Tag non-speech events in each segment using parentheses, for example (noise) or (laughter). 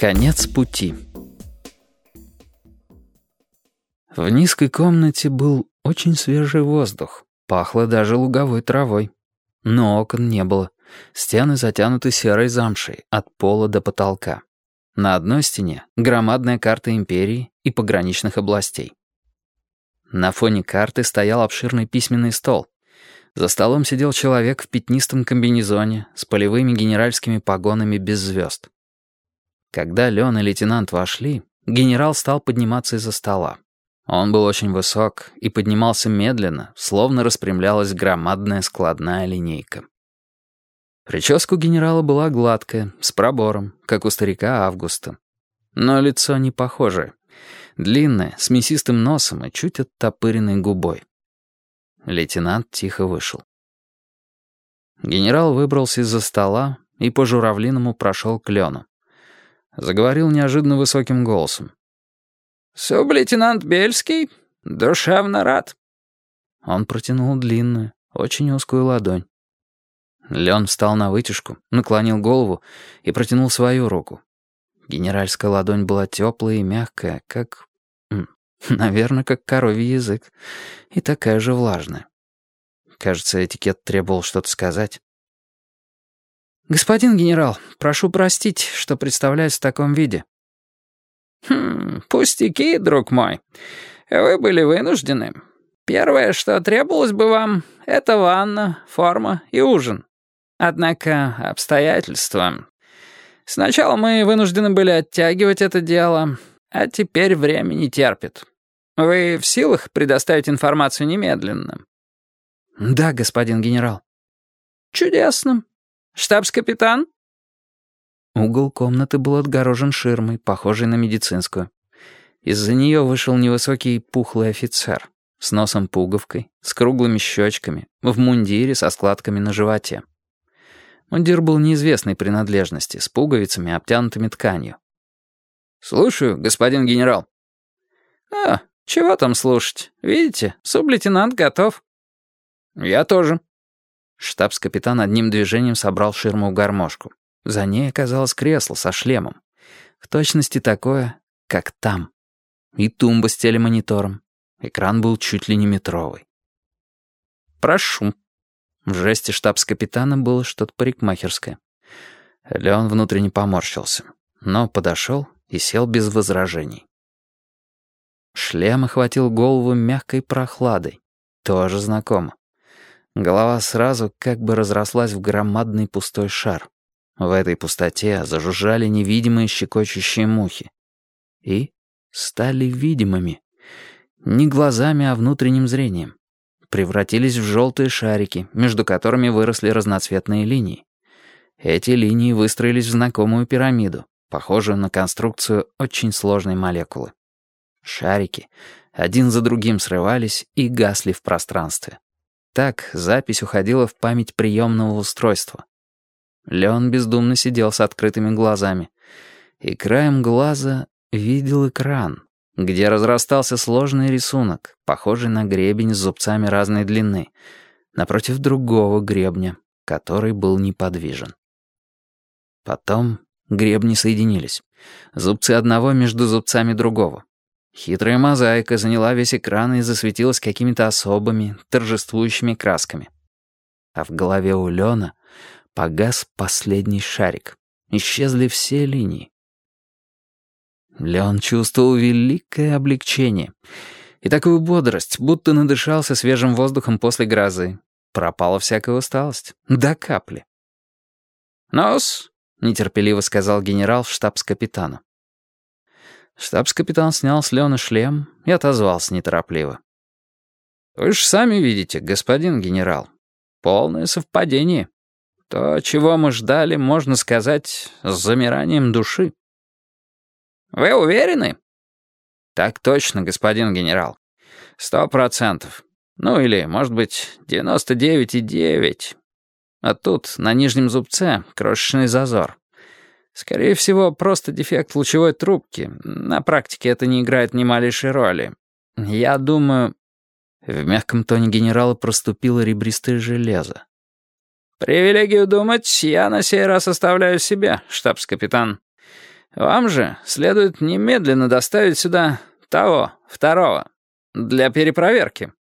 Конец пути. В низкой комнате был очень свежий воздух. Пахло даже луговой травой. Но окон не было. Стены затянуты серой замшей от пола до потолка. На одной стене громадная карта империи и пограничных областей. На фоне карты стоял обширный письменный стол. За столом сидел человек в пятнистом комбинезоне с полевыми генеральскими погонами без звезд. Когда Лен и лейтенант вошли, генерал стал подниматься из-за стола. Он был очень высок и поднимался медленно, словно распрямлялась громадная складная линейка. Прическа у генерала была гладкая, с пробором, как у старика Августа. Но лицо не похожее. Длинное, с мясистым носом и чуть оттопыренной губой. Лейтенант тихо вышел. Генерал выбрался из-за стола и по журавлиному прошел к Лену. Заговорил неожиданно высоким голосом. «Сублейтенант Бельский, душевно рад». Он протянул длинную, очень узкую ладонь. Лен встал на вытяжку, наклонил голову и протянул свою руку. Генеральская ладонь была теплая и мягкая, как... (laughs) Наверное, как коровий язык. И такая же влажная. Кажется, этикет требовал что-то сказать. «Господин генерал, прошу простить, что представляюсь в таком виде». «Хм, пустяки, друг мой. Вы были вынуждены. Первое, что требовалось бы вам, это ванна, форма и ужин. Однако обстоятельства... Сначала мы вынуждены были оттягивать это дело, а теперь время не терпит. Вы в силах предоставить информацию немедленно?» «Да, господин генерал». «Чудесно. Штабс-капитан?» Угол комнаты был отгорожен ширмой, похожей на медицинскую. Из-за нее вышел невысокий пухлый офицер с носом-пуговкой, с круглыми щечками, в мундире со складками на животе. Мундир был неизвестной принадлежности, с пуговицами, обтянутыми тканью. «Слушаю, господин генерал». «А, чего там слушать? Видите, сублейтенант готов». «Я тоже». Штабс-капитан одним движением собрал ширму в гармошку. За ней оказалось кресло со шлемом. В точности такое, как там. И тумба с телемонитором. Экран был чуть ли не метровый. «Прошу». В жесте штабс-капитана было что-то парикмахерское. Леон внутренне поморщился, но подошел и сел без возражений. Шлем охватил голову мягкой прохладой. Тоже знакомо. Голова сразу как бы разрослась в громадный пустой шар. В этой пустоте зажужжали невидимые щекочущие мухи. И стали видимыми. Не глазами, а внутренним зрением. Превратились в желтые шарики, между которыми выросли разноцветные линии. Эти линии выстроились в знакомую пирамиду, похожую на конструкцию очень сложной молекулы. Шарики один за другим срывались и гасли в пространстве. Так запись уходила в память приемного устройства. Леон бездумно сидел с открытыми глазами. И краем глаза видел экран, где разрастался сложный рисунок, похожий на гребень с зубцами разной длины, напротив другого гребня, который был неподвижен. Потом гребни соединились. Зубцы одного между зубцами другого. Хитрая мозаика заняла весь экран и засветилась какими-то особыми, торжествующими красками. А в голове у Лена Погас последний шарик. Исчезли все линии. Леон чувствовал великое облегчение и такую бодрость, будто надышался свежим воздухом после грозы. Пропала всякая усталость. До капли. «Нос», — нетерпеливо сказал генерал штабс-капитану. Штабс-капитан снял с Леона шлем и отозвался неторопливо. «Вы же сами видите, господин генерал. Полное совпадение». То, чего мы ждали, можно сказать, с замиранием души. Вы уверены? Так точно, господин генерал. Сто процентов. Ну или, может быть, девяносто девять и девять. А тут, на нижнем зубце, крошечный зазор. Скорее всего, просто дефект лучевой трубки. На практике это не играет ни малейшей роли. Я думаю...» В мягком тоне генерала проступило ребристое железо. «Привилегию думать я на сей раз оставляю себе, штабс-капитан. Вам же следует немедленно доставить сюда того, второго, для перепроверки».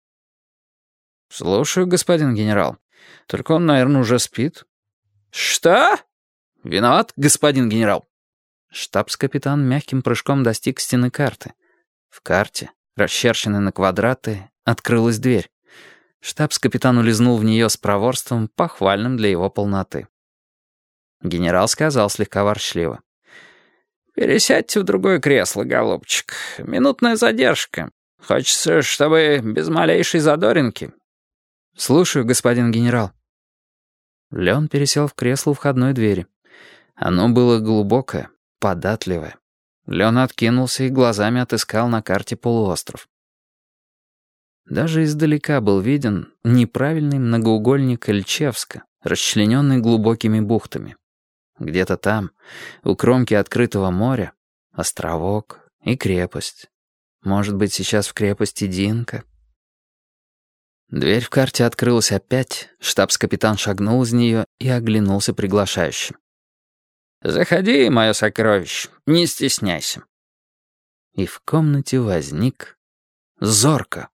«Слушаю, господин генерал. Только он, наверное, уже спит». «Что?» «Виноват, господин генерал». Штабс-капитан мягким прыжком достиг стены карты. В карте, расчерченной на квадраты, открылась дверь. Штабс-капитан улизнул в нее с проворством, похвальным для его полноты. Генерал сказал слегка ворчливо. «Пересядьте в другое кресло, голубчик. Минутная задержка. Хочется, чтобы без малейшей задоринки». «Слушаю, господин генерал». Леон пересел в кресло у входной двери. Оно было глубокое, податливое. Леон откинулся и глазами отыскал на карте полуостров. Даже издалека был виден неправильный многоугольник Эльчевска, расчлененный глубокими бухтами. Где-то там, у кромки открытого моря, островок и крепость. Может быть, сейчас в крепости Динка. Дверь в карте открылась опять, штабс-капитан шагнул из нее и оглянулся приглашающим. «Заходи, мое сокровище, не стесняйся». И в комнате возник Зорко.